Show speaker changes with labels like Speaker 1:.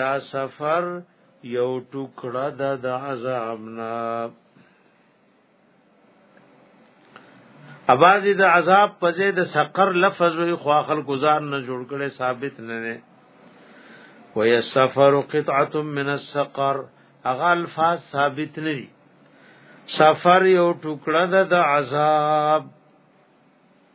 Speaker 1: دا سفر یو ټوکړه د د عذابنا ابازي د عذاب په ځای د سقر لفظ وي خو خلکو ځان نه جوړ کړي ثابت نه نه وي سفر قطعه من السقر اغه الفاظ ثابت نه دي سفر یو ټوکړه د عذاب